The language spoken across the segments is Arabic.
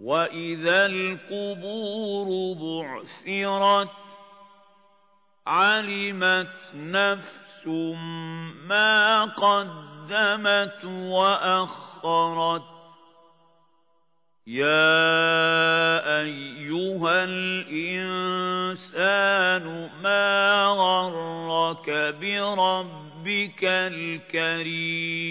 وإذا القبور بعثرت علمت نفس ما قدمت وأخرت يا أيها الإنسان ما غرك بربك الكريم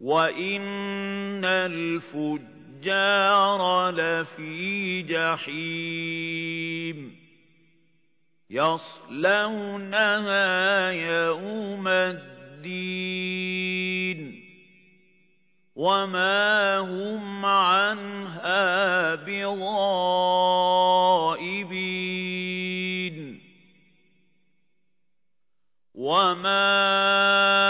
وَإِنَّ الْفُجَّارَ لَفِي جَحِيمٍ يَصْلَوْنَهَا يَوْمَ الدِّينِ وَمَا هُمْ عَنْهَا بِغَائِبِينَ وَمَا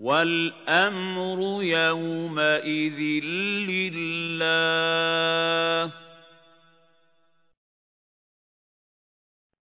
وَالْأَمْرُ يَوْمَئِذٍ لِلَّهِ